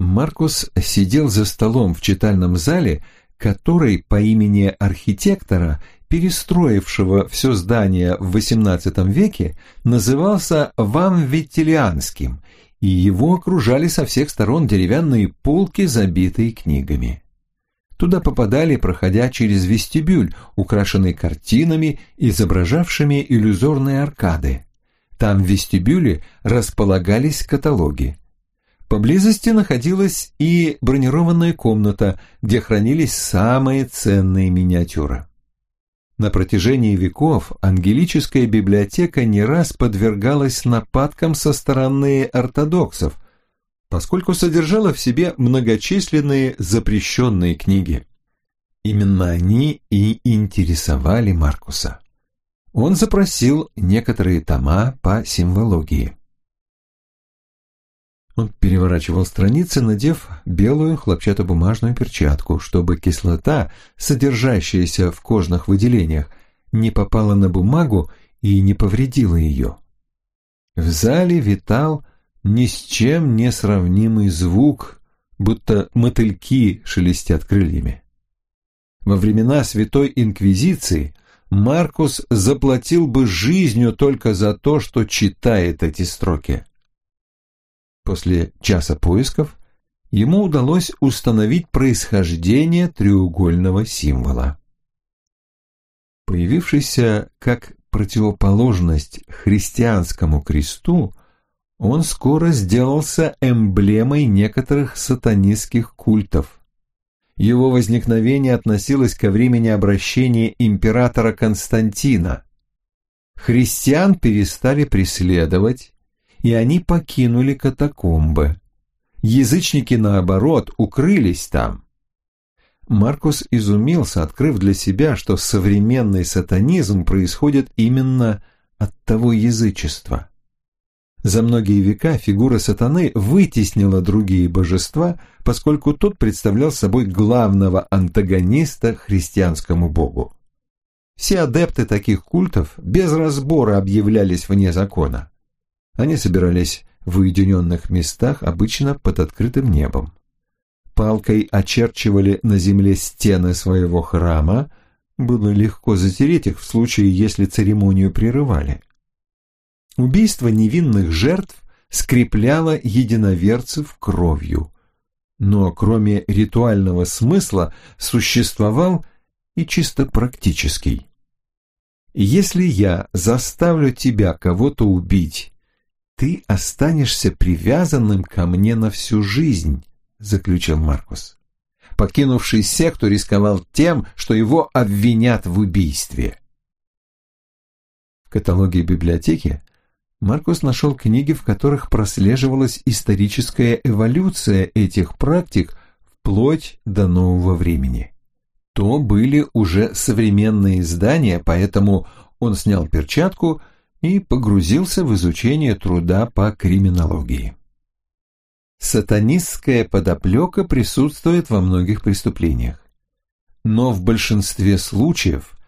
Маркус сидел за столом в читальном зале, который по имени архитектора, перестроившего все здание в XVIII веке, назывался Вамвиттелианским и его окружали со всех сторон деревянные полки, забитые книгами. Туда попадали, проходя через вестибюль, украшенный картинами, изображавшими иллюзорные аркады. Там в вестибюле располагались каталоги. Поблизости находилась и бронированная комната, где хранились самые ценные миниатюры. На протяжении веков ангелическая библиотека не раз подвергалась нападкам со стороны ортодоксов, поскольку содержала в себе многочисленные запрещенные книги. Именно они и интересовали Маркуса. Он запросил некоторые тома по символогии. Он переворачивал страницы, надев белую хлопчатобумажную перчатку, чтобы кислота, содержащаяся в кожных выделениях, не попала на бумагу и не повредила ее. В зале витал ни с чем не сравнимый звук, будто мотыльки шелестят крыльями. Во времена Святой Инквизиции Маркус заплатил бы жизнью только за то, что читает эти строки. После часа поисков ему удалось установить происхождение треугольного символа. Появившийся как противоположность христианскому кресту, он скоро сделался эмблемой некоторых сатанистских культов. Его возникновение относилось ко времени обращения императора Константина. Христиан перестали преследовать, и они покинули катакомбы. Язычники, наоборот, укрылись там. Маркус изумился, открыв для себя, что современный сатанизм происходит именно от того язычества. За многие века фигура сатаны вытеснила другие божества, поскольку тот представлял собой главного антагониста христианскому богу. Все адепты таких культов без разбора объявлялись вне закона. Они собирались в уединенных местах, обычно под открытым небом. Палкой очерчивали на земле стены своего храма, было легко затереть их в случае, если церемонию прерывали. Убийство невинных жертв скрепляло единоверцев кровью. Но кроме ритуального смысла существовал и чисто практический. Если я заставлю тебя кого-то убить ты останешься привязанным ко мне на всю жизнь», — заключил Маркус. Покинувший секту рисковал тем, что его обвинят в убийстве. В каталоге библиотеки Маркус нашел книги, в которых прослеживалась историческая эволюция этих практик вплоть до нового времени. То были уже современные издания, поэтому он снял перчатку и, и погрузился в изучение труда по криминологии. Сатанистская подоплека присутствует во многих преступлениях. Но в большинстве случаев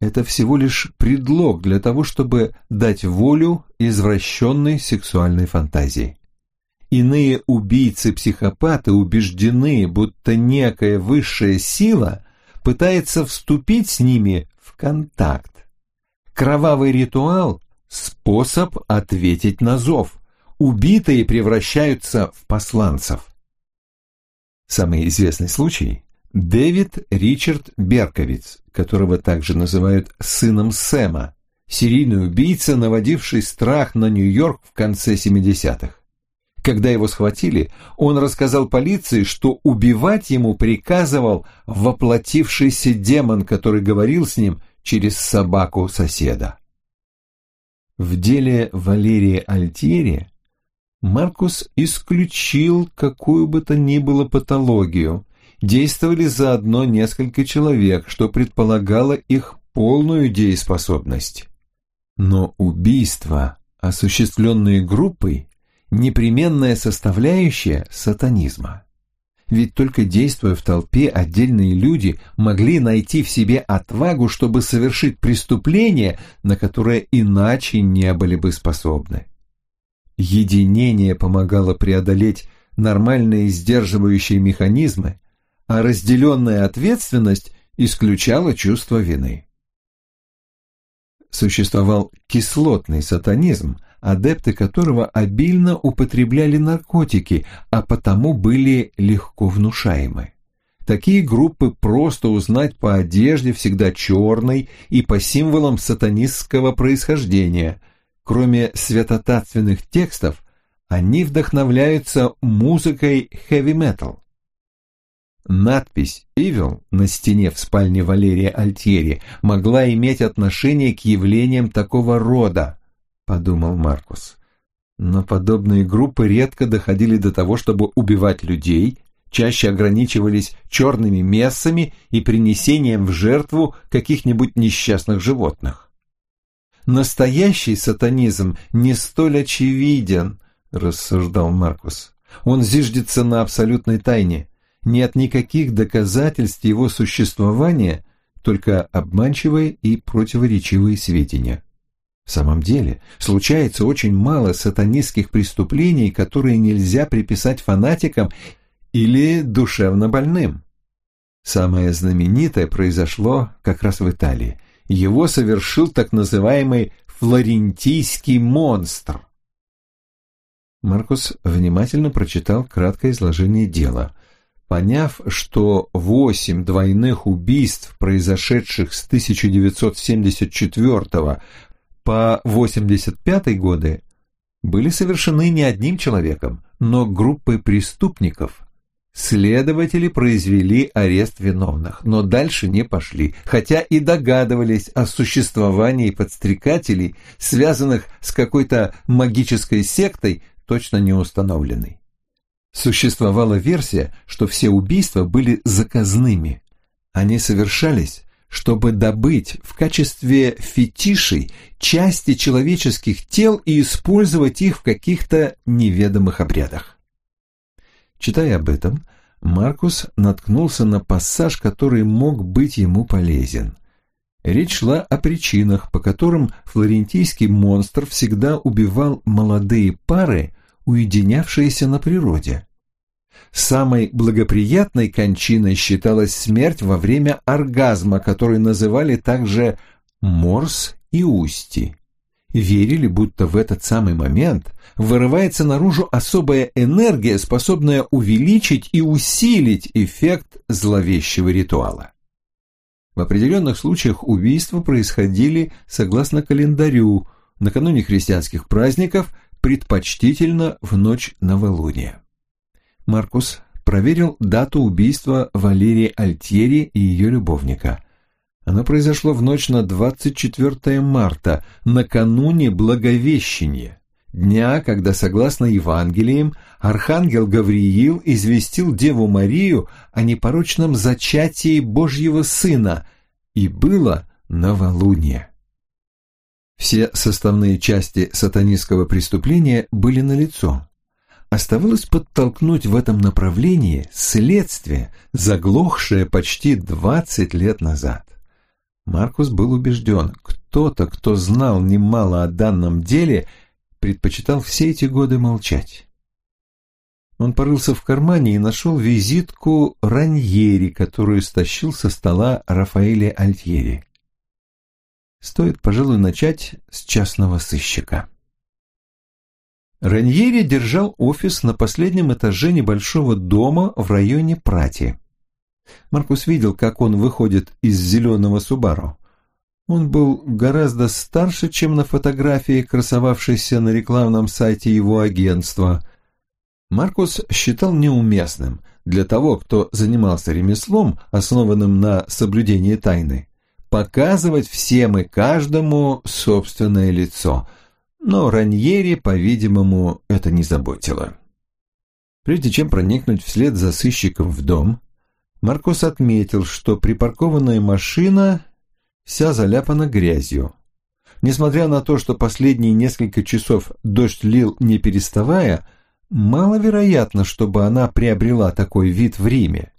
это всего лишь предлог для того, чтобы дать волю извращенной сексуальной фантазии. Иные убийцы-психопаты убеждены, будто некая высшая сила пытается вступить с ними в контакт. Кровавый ритуал способ ответить на зов. Убитые превращаются в посланцев. Самый известный случай – Дэвид Ричард Берковиц, которого также называют сыном Сэма, серийный убийца, наводивший страх на Нью-Йорк в конце 70-х. Когда его схватили, он рассказал полиции, что убивать ему приказывал воплотившийся демон, который говорил с ним через собаку соседа. В деле Валерия Альтьери Маркус исключил какую бы то ни было патологию. Действовали заодно несколько человек, что предполагало их полную дееспособность. Но убийства, осуществленные группой, непременная составляющая сатанизма. Ведь только действуя в толпе, отдельные люди могли найти в себе отвагу, чтобы совершить преступление, на которое иначе не были бы способны. Единение помогало преодолеть нормальные сдерживающие механизмы, а разделенная ответственность исключала чувство вины. Существовал кислотный сатанизм – адепты которого обильно употребляли наркотики, а потому были легко внушаемы. Такие группы просто узнать по одежде всегда черной и по символам сатанистского происхождения. Кроме святотатственных текстов, они вдохновляются музыкой хэви-метал. Надпись «Evil» на стене в спальне Валерия Альтьери могла иметь отношение к явлениям такого рода, подумал Маркус. Но подобные группы редко доходили до того, чтобы убивать людей, чаще ограничивались черными мессами и принесением в жертву каких-нибудь несчастных животных. «Настоящий сатанизм не столь очевиден», — рассуждал Маркус. «Он зиждется на абсолютной тайне. Нет никаких доказательств его существования, только обманчивые и противоречивые сведения». В самом деле, случается очень мало сатанистских преступлений, которые нельзя приписать фанатикам или душевно больным. Самое знаменитое произошло как раз в Италии. Его совершил так называемый флорентийский монстр. Маркус внимательно прочитал краткое изложение дела. Поняв, что восемь двойных убийств, произошедших с 1974 по 85 годы были совершены не одним человеком, но группой преступников. Следователи произвели арест виновных, но дальше не пошли, хотя и догадывались о существовании подстрекателей, связанных с какой-то магической сектой, точно не установленной. Существовала версия, что все убийства были заказными. Они совершались чтобы добыть в качестве фетишей части человеческих тел и использовать их в каких-то неведомых обрядах. Читая об этом, Маркус наткнулся на пассаж, который мог быть ему полезен. Речь шла о причинах, по которым флорентийский монстр всегда убивал молодые пары, уединявшиеся на природе. Самой благоприятной кончиной считалась смерть во время оргазма, который называли также морс и усти. Верили, будто в этот самый момент вырывается наружу особая энергия, способная увеличить и усилить эффект зловещего ритуала. В определенных случаях убийства происходили согласно календарю, накануне христианских праздников, предпочтительно в ночь новолуния. Маркус проверил дату убийства Валерии Альтьери и ее любовника. Оно произошло в ночь на 24 марта, накануне Благовещения, дня, когда, согласно Евангелиям, архангел Гавриил известил Деву Марию о непорочном зачатии Божьего Сына, и было новолуние. Все составные части сатанистского преступления были налицо. Оставалось подтолкнуть в этом направлении следствие, заглохшее почти 20 лет назад. Маркус был убежден, кто-то, кто знал немало о данном деле, предпочитал все эти годы молчать. Он порылся в кармане и нашел визитку Раньери, которую стащил со стола Рафаэля Альтьери. Стоит, пожалуй, начать с частного сыщика. Раньери держал офис на последнем этаже небольшого дома в районе Прати. Маркус видел, как он выходит из зеленого Субару. Он был гораздо старше, чем на фотографии, красовавшейся на рекламном сайте его агентства. Маркус считал неуместным для того, кто занимался ремеслом, основанным на соблюдении тайны, показывать всем и каждому собственное лицо. Но Раньери, по-видимому, это не заботило. Прежде чем проникнуть вслед за сыщиком в дом, Маркус отметил, что припаркованная машина вся заляпана грязью. Несмотря на то, что последние несколько часов дождь лил не переставая, маловероятно, чтобы она приобрела такой вид в Риме.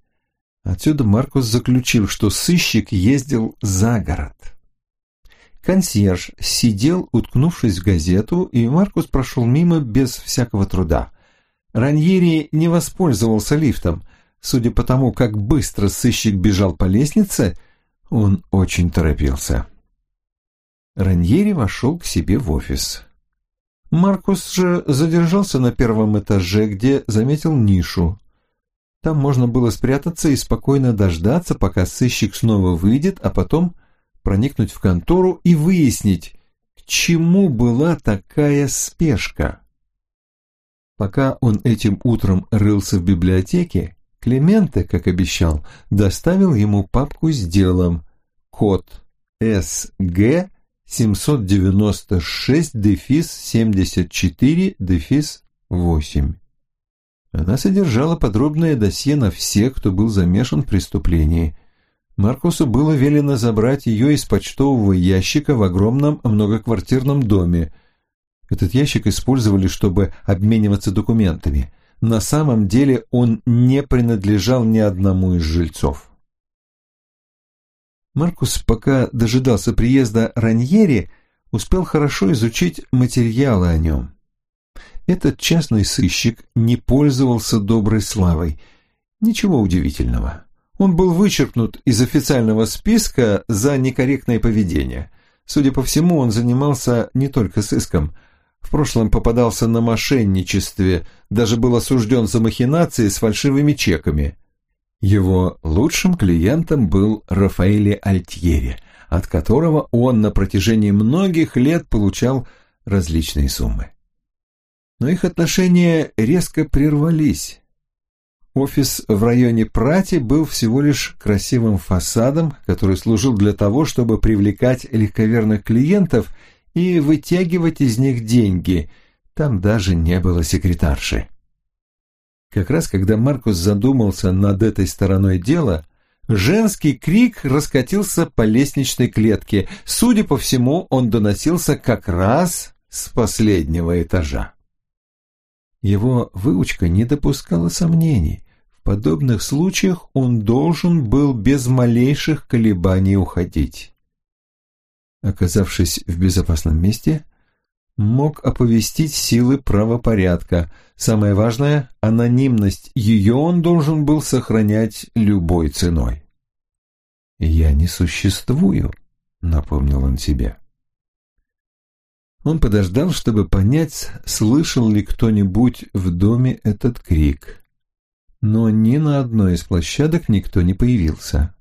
Отсюда Маркус заключил, что сыщик ездил за город. Консьерж сидел, уткнувшись в газету, и Маркус прошел мимо без всякого труда. Раньери не воспользовался лифтом. Судя по тому, как быстро сыщик бежал по лестнице, он очень торопился. Раньери вошел к себе в офис. Маркус же задержался на первом этаже, где заметил нишу. Там можно было спрятаться и спокойно дождаться, пока сыщик снова выйдет, а потом проникнуть в контору и выяснить, к чему была такая спешка. Пока он этим утром рылся в библиотеке, Клименте, как обещал, доставил ему папку с делом, код СГ 796 дефис 74 дефис 8. Она содержала подробное досье на всех, кто был замешан в преступлении. Маркусу было велено забрать ее из почтового ящика в огромном многоквартирном доме. Этот ящик использовали, чтобы обмениваться документами. На самом деле он не принадлежал ни одному из жильцов. Маркус, пока дожидался приезда Раньери, успел хорошо изучить материалы о нем. Этот частный сыщик не пользовался доброй славой. Ничего удивительного. Он был вычеркнут из официального списка за некорректное поведение. Судя по всему, он занимался не только сыском. В прошлом попадался на мошенничестве, даже был осужден за махинации с фальшивыми чеками. Его лучшим клиентом был Рафаэле Альтьери, от которого он на протяжении многих лет получал различные суммы. Но их отношения резко прервались. Офис в районе Прати был всего лишь красивым фасадом, который служил для того, чтобы привлекать легковерных клиентов и вытягивать из них деньги. Там даже не было секретарши. Как раз когда Маркус задумался над этой стороной дела, женский крик раскатился по лестничной клетке. Судя по всему, он доносился как раз с последнего этажа. Его выучка не допускала сомнений. В подобных случаях он должен был без малейших колебаний уходить. Оказавшись в безопасном месте, мог оповестить силы правопорядка. Самое важное – анонимность. Ее он должен был сохранять любой ценой. «Я не существую», — напомнил он себе. Он подождал, чтобы понять, слышал ли кто-нибудь в доме этот крик. Но ни на одной из площадок никто не появился.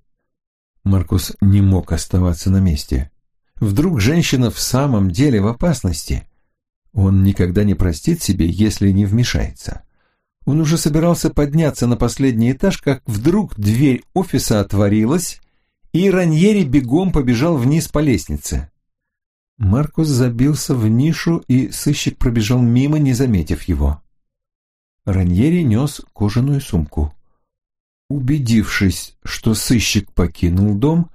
Маркус не мог оставаться на месте. Вдруг женщина в самом деле в опасности? Он никогда не простит себе, если не вмешается. Он уже собирался подняться на последний этаж, как вдруг дверь офиса отворилась, и Раньери бегом побежал вниз по лестнице. Маркус забился в нишу, и сыщик пробежал мимо, не заметив его. Раньери нес кожаную сумку. Убедившись, что сыщик покинул дом,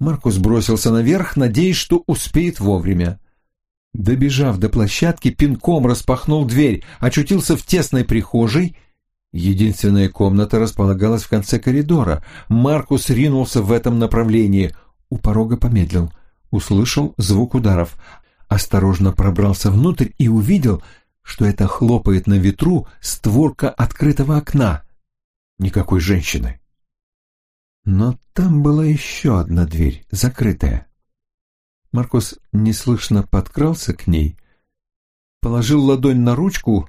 Маркус бросился наверх, надеясь, что успеет вовремя. Добежав до площадки, пинком распахнул дверь, очутился в тесной прихожей. Единственная комната располагалась в конце коридора. Маркус ринулся в этом направлении. У порога помедлил услышал звук ударов, осторожно пробрался внутрь и увидел, что это хлопает на ветру створка открытого окна. Никакой женщины. Но там была еще одна дверь, закрытая. Маркус неслышно подкрался к ней, положил ладонь на ручку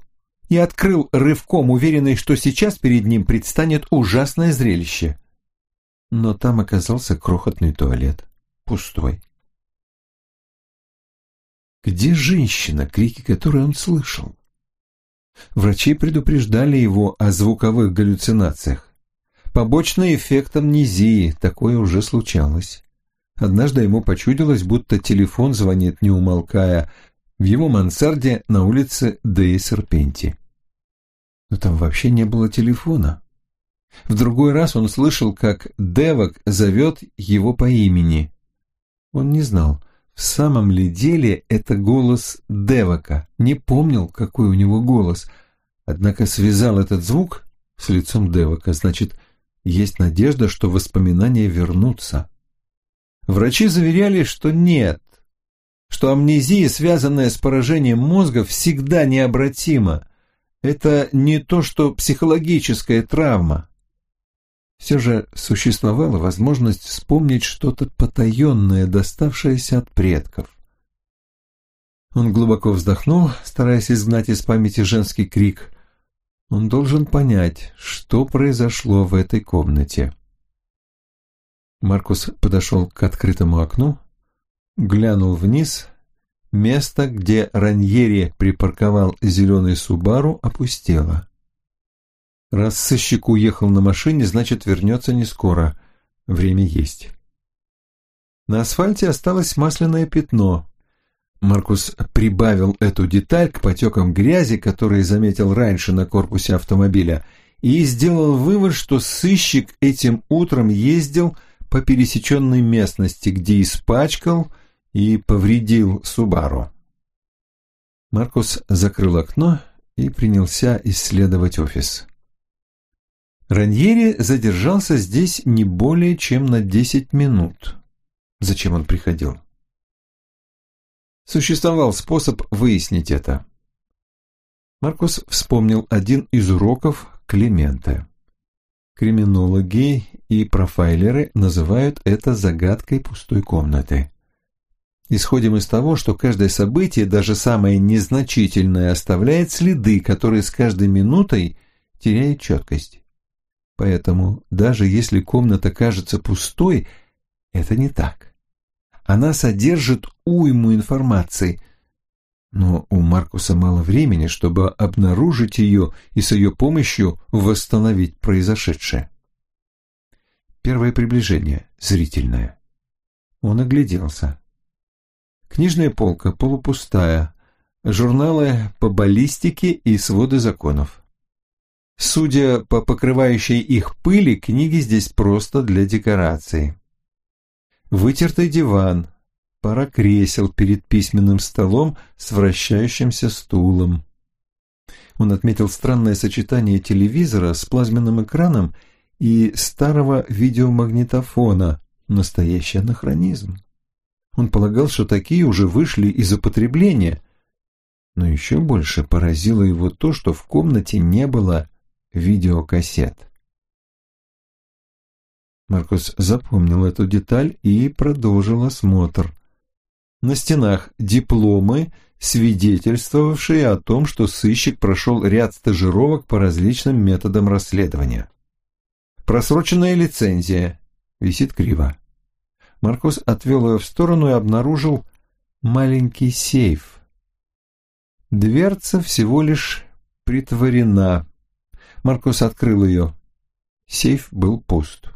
и открыл рывком, уверенный, что сейчас перед ним предстанет ужасное зрелище. Но там оказался крохотный туалет, пустой. Где женщина, крики которой он слышал? Врачи предупреждали его о звуковых галлюцинациях. Побочный эффект амнезии, такое уже случалось. Однажды ему почудилось, будто телефон звонит, не умолкая, в его мансарде на улице Деи Серпенти. Но там вообще не было телефона. В другой раз он слышал, как Девок зовет его по имени. Он не знал, в самом ли деле это голос Девока, не помнил, какой у него голос, однако связал этот звук с лицом Девока, значит, есть надежда, что воспоминания вернутся. Врачи заверяли, что нет, что амнезия, связанная с поражением мозга, всегда необратима. Это не то, что психологическая травма. Все же существовала возможность вспомнить что-то потаенное, доставшееся от предков. Он глубоко вздохнул, стараясь изгнать из памяти женский крик. Он должен понять, что произошло в этой комнате. Маркус подошел к открытому окну, глянул вниз. Место, где Раньери припарковал зеленый Субару, опустело. Раз сыщик уехал на машине, значит, вернется не скоро. Время есть. На асфальте осталось масляное пятно. Маркус прибавил эту деталь к потекам грязи, которые заметил раньше на корпусе автомобиля, и сделал вывод, что сыщик этим утром ездил по пересеченной местности, где испачкал и повредил Субару. Маркус закрыл окно и принялся исследовать офис. Раньери задержался здесь не более чем на десять минут. Зачем он приходил? Существовал способ выяснить это. Маркус вспомнил один из уроков Климента. Криминологи и профайлеры называют это загадкой пустой комнаты. Исходим из того, что каждое событие, даже самое незначительное, оставляет следы, которые с каждой минутой теряют четкость. Поэтому даже если комната кажется пустой, это не так. Она содержит уйму информации, но у Маркуса мало времени, чтобы обнаружить ее и с ее помощью восстановить произошедшее. Первое приближение, зрительное. Он огляделся. Книжная полка полупустая, журналы по баллистике и своды законов. Судя по покрывающей их пыли, книги здесь просто для декорации. Вытертый диван, пара кресел перед письменным столом с вращающимся стулом. Он отметил странное сочетание телевизора с плазменным экраном и старого видеомагнитофона, настоящий анахронизм. Он полагал, что такие уже вышли из употребления, но еще больше поразило его то, что в комнате не было видеокассет. Маркус запомнил эту деталь и продолжил осмотр. На стенах дипломы, свидетельствовавшие о том, что сыщик прошел ряд стажировок по различным методам расследования. Просроченная лицензия висит криво. Маркус отвел ее в сторону и обнаружил маленький сейф. Дверца всего лишь притворена. Маркус открыл ее. Сейф был пуст.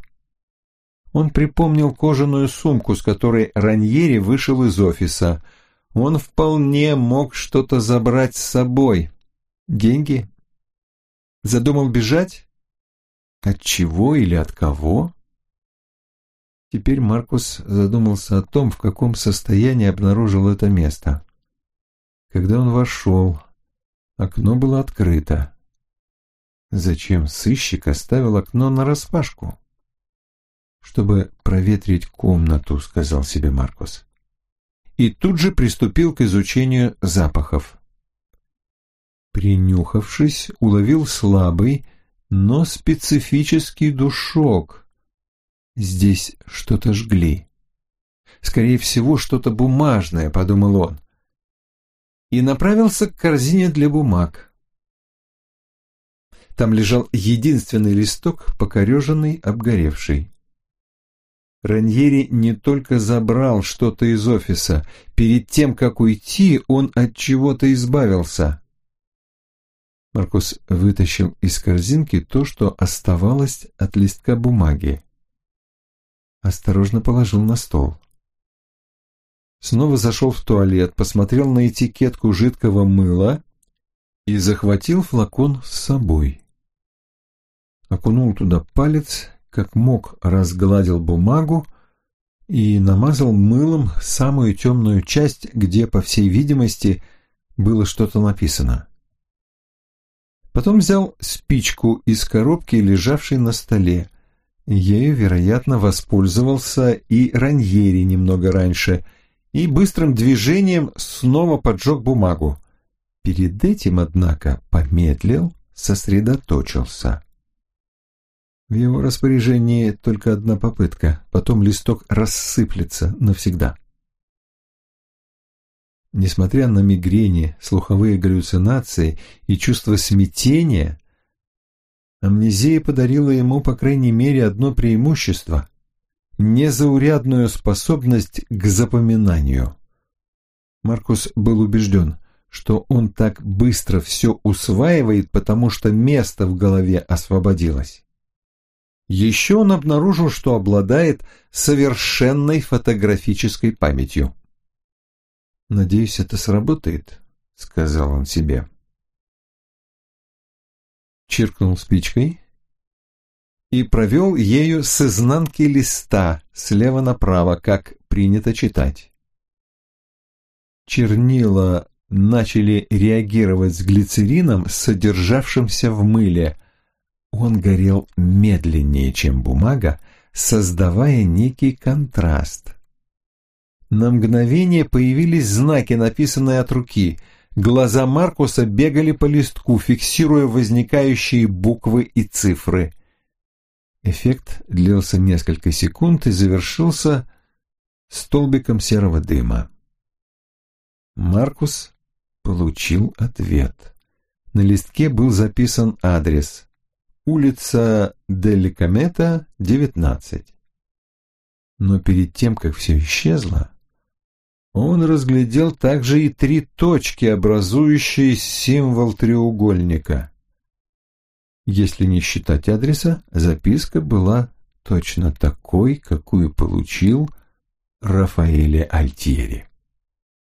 Он припомнил кожаную сумку, с которой Раньери вышел из офиса. Он вполне мог что-то забрать с собой. Деньги? Задумал бежать? От чего или от кого? Теперь Маркус задумался о том, в каком состоянии обнаружил это место. Когда он вошел, окно было открыто. Зачем сыщик оставил окно нараспашку? Чтобы проветрить комнату, сказал себе Маркус. И тут же приступил к изучению запахов. Принюхавшись, уловил слабый, но специфический душок. Здесь что-то жгли. Скорее всего, что-то бумажное, подумал он. И направился к корзине для бумаг. Там лежал единственный листок, покореженный, обгоревший. Раньери не только забрал что-то из офиса, перед тем, как уйти, он от чего-то избавился. Маркус вытащил из корзинки то, что оставалось от листка бумаги. Осторожно положил на стол. Снова зашел в туалет, посмотрел на этикетку жидкого мыла и захватил флакон с собой. Окунул туда палец, как мог разгладил бумагу и намазал мылом самую темную часть, где, по всей видимости, было что-то написано. Потом взял спичку из коробки, лежавшей на столе. Ею, вероятно, воспользовался и Раньери немного раньше, и быстрым движением снова поджег бумагу. Перед этим, однако, помедлил, сосредоточился. В его распоряжении только одна попытка, потом листок рассыплется навсегда. Несмотря на мигрени, слуховые галлюцинации и чувство смятения, амнезия подарила ему, по крайней мере, одно преимущество – незаурядную способность к запоминанию. Маркус был убежден, что он так быстро все усваивает, потому что место в голове освободилось. Еще он обнаружил, что обладает совершенной фотографической памятью. «Надеюсь, это сработает», — сказал он себе. Чиркнул спичкой и провел ею с изнанки листа слева направо, как принято читать. Чернила начали реагировать с глицерином, содержавшимся в мыле. Он горел медленнее, чем бумага, создавая некий контраст. На мгновение появились знаки, написанные от руки. Глаза Маркуса бегали по листку, фиксируя возникающие буквы и цифры. Эффект длился несколько секунд и завершился столбиком серого дыма. Маркус получил ответ. На листке был записан адрес. Улица Делли Комета, 19. Но перед тем, как все исчезло, он разглядел также и три точки, образующие символ треугольника. Если не считать адреса, записка была точно такой, какую получил Рафаэле Альтьери.